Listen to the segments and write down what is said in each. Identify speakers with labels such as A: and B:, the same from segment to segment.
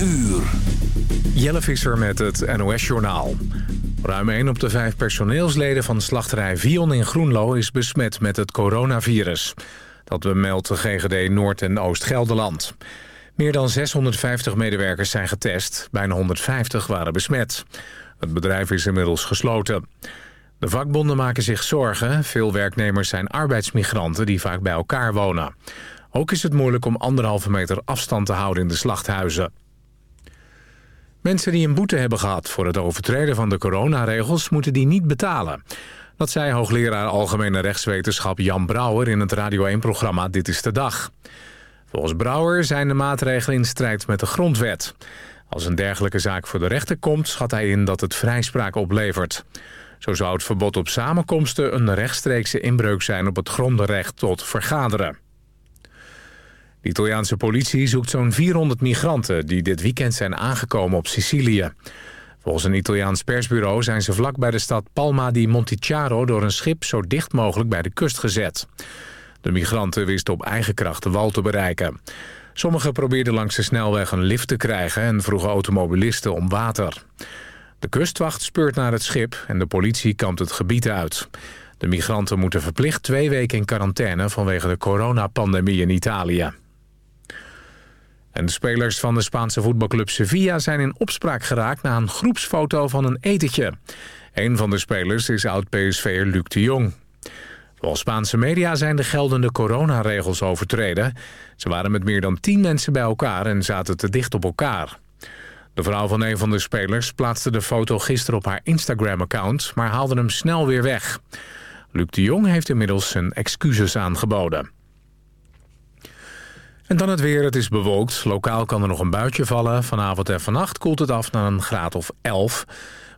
A: uur.
B: Jelle Visser met het NOS-journaal. Ruim 1 op de 5 personeelsleden van slachterij Vion in Groenlo... is besmet met het coronavirus. Dat bemeldt de GGD Noord- en Oost-Gelderland. Meer dan 650 medewerkers zijn getest. Bijna 150 waren besmet. Het bedrijf is inmiddels gesloten. De vakbonden maken zich zorgen. Veel werknemers zijn arbeidsmigranten die vaak bij elkaar wonen. Ook is het moeilijk om anderhalve meter afstand te houden in de slachthuizen. Mensen die een boete hebben gehad voor het overtreden van de coronaregels... moeten die niet betalen. Dat zei hoogleraar Algemene Rechtswetenschap Jan Brouwer... in het Radio 1-programma Dit is de Dag. Volgens Brouwer zijn de maatregelen in strijd met de grondwet. Als een dergelijke zaak voor de rechter komt... schat hij in dat het vrijspraak oplevert. Zo zou het verbod op samenkomsten een rechtstreekse inbreuk zijn... op het grondenrecht tot vergaderen. De Italiaanse politie zoekt zo'n 400 migranten... die dit weekend zijn aangekomen op Sicilië. Volgens een Italiaans persbureau zijn ze vlak bij de stad Palma di Monticciaro... door een schip zo dicht mogelijk bij de kust gezet. De migranten wisten op eigen kracht de wal te bereiken. Sommigen probeerden langs de snelweg een lift te krijgen... en vroegen automobilisten om water. De kustwacht speurt naar het schip en de politie kampt het gebied uit. De migranten moeten verplicht twee weken in quarantaine... vanwege de coronapandemie in Italië. En de spelers van de Spaanse voetbalclub Sevilla zijn in opspraak geraakt... na een groepsfoto van een etentje. Een van de spelers is oud-PSV'er Luc de Jong. Volgens Spaanse media zijn de geldende coronaregels overtreden. Ze waren met meer dan tien mensen bij elkaar en zaten te dicht op elkaar. De vrouw van een van de spelers plaatste de foto gisteren op haar Instagram-account... maar haalde hem snel weer weg. Luc de Jong heeft inmiddels zijn excuses aangeboden. En dan het weer. Het is bewolkt. Lokaal kan er nog een buitje vallen. Vanavond en vannacht koelt het af naar een graad of 11.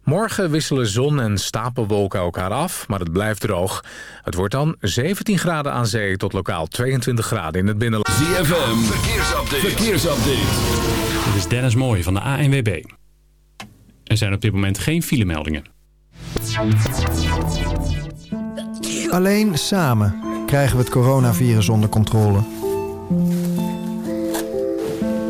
B: Morgen wisselen zon en stapelwolken elkaar af, maar het blijft droog. Het wordt dan 17 graden aan zee tot lokaal 22 graden in het binnenland.
A: ZFM, verkeersupdate. verkeersupdate.
C: Dit is Dennis Mooij van de ANWB. Er zijn op dit moment geen filemeldingen.
D: Alleen samen krijgen we het coronavirus onder controle.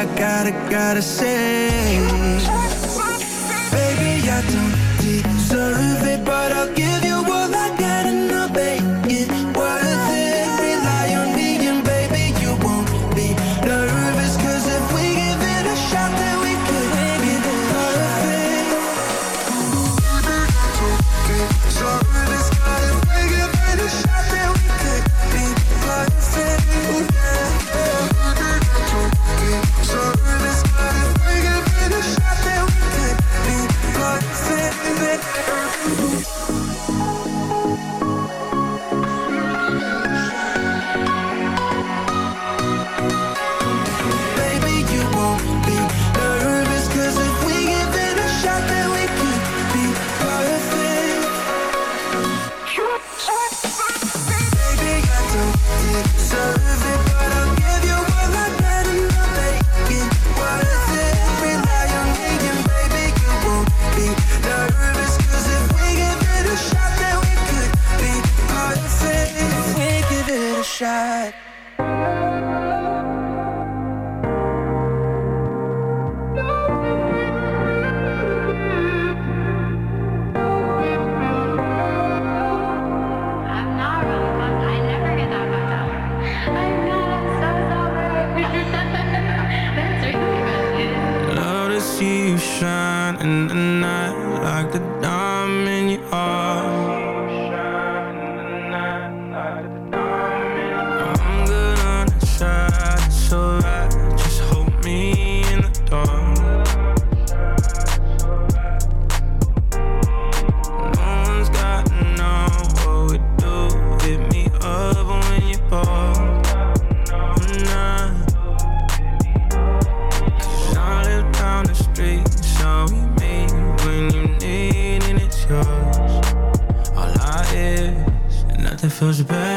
E: I gotta, gotta say. Baby, I don't deserve it feels better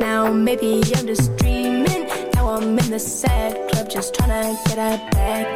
E: now.
F: Maybe I'm just dreaming. Now I'm in the sad club, just trying to get out back.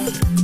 G: love.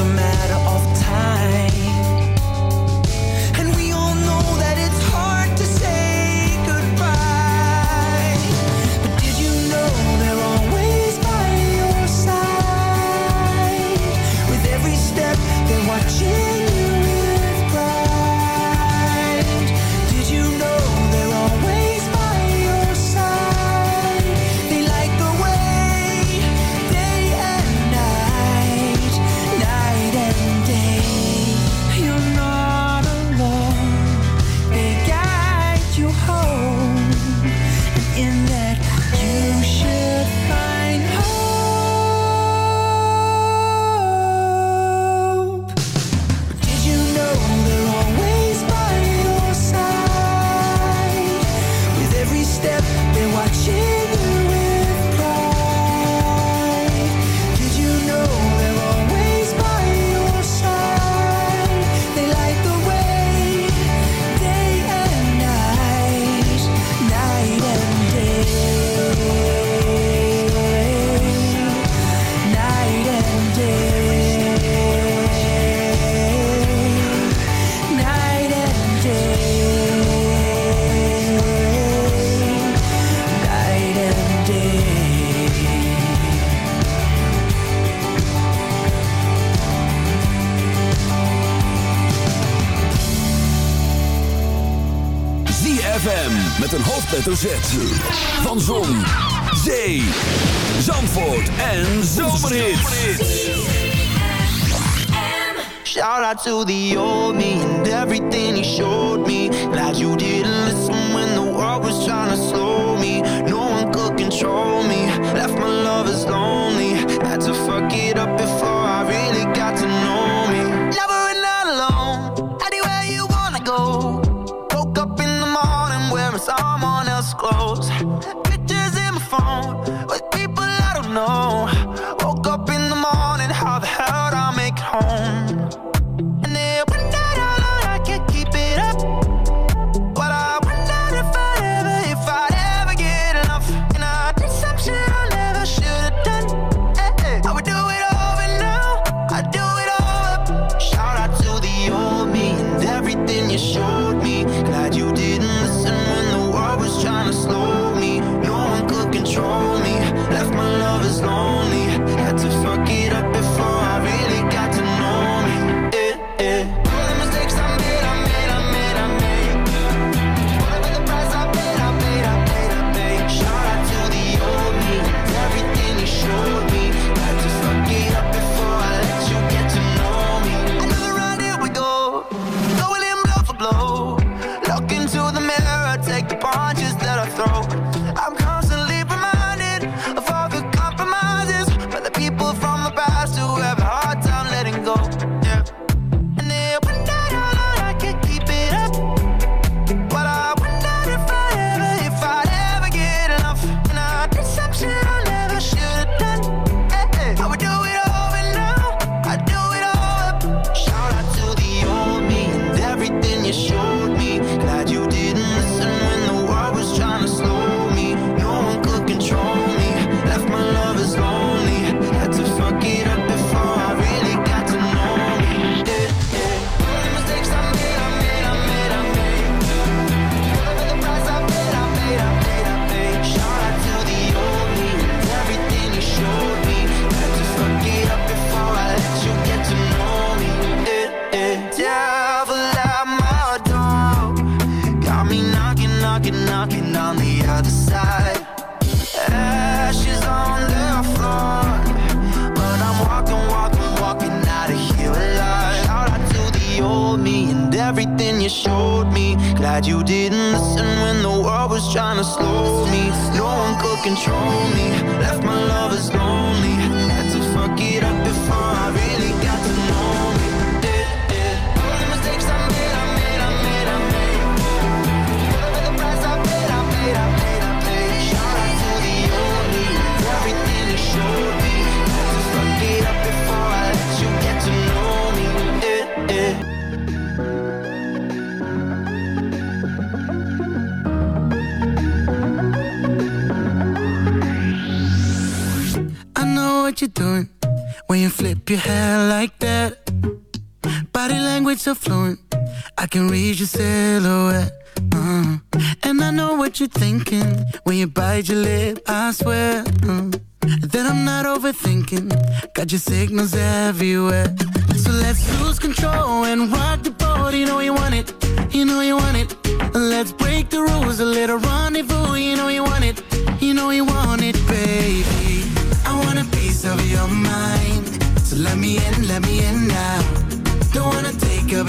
G: a
H: matter of time.
I: told me and everything he showed me. Glad you didn't listen when the world was trying to slow me. No one could control me.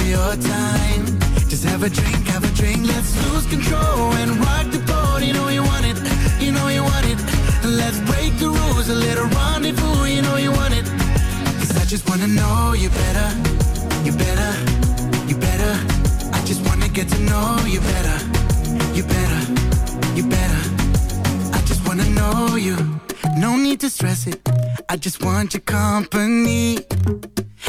J: Your time. Just have a drink, have a drink. Let's lose control and rock the boat. You know you want it, you know you want it. Let's break the rules, a little rendezvous. You know you want it. Cause I just wanna know you better, you better, you better. I just wanna get to know you better, you better, you better. I just wanna know you. No need to stress it. I just want your company.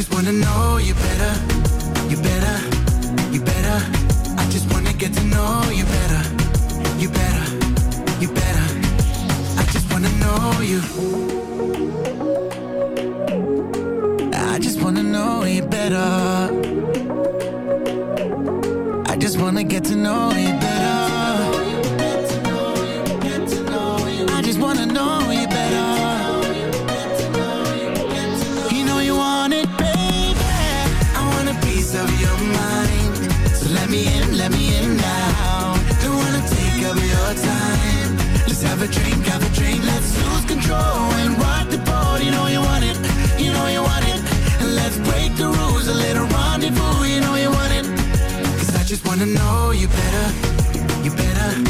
J: Just wanna know you better, you better, you better. I just wanna get to know you better, you better, you better. I just wanna know you. I just wanna know you better. I just wanna get to know you better. Just have a drink, have a drink. Let's lose control and rock the boat. You know you want it, you know you want it. And let's break the rules, a little rendezvous. You know you want it. Cause I just wanna know you better, you better,